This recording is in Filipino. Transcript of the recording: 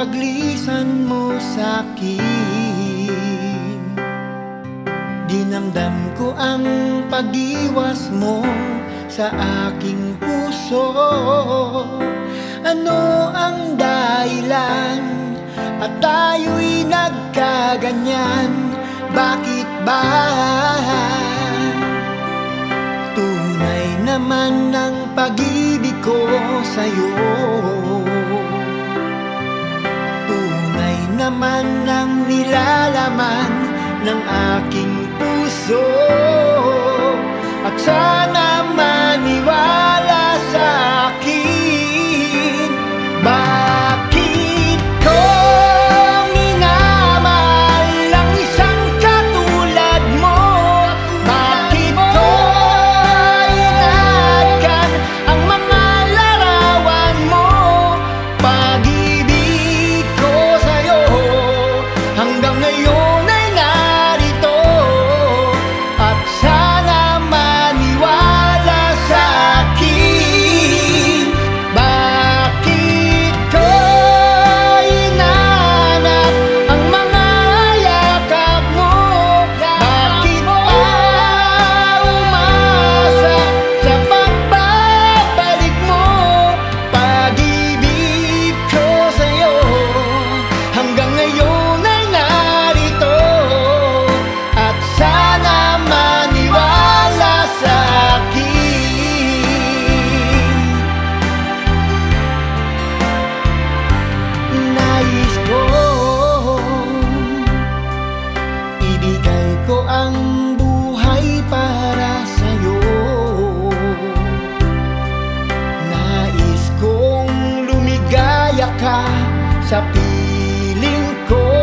paglisan mo sa'kin Dinamdam ko ang pag-iwas mo sa aking puso. Ano ang dahilan? At tayo'y nagkaganyan? Bakit ba? Tunay naman ang pag-ibig ko sa'yo naman ang nilalaman ng aking puso sa piling ko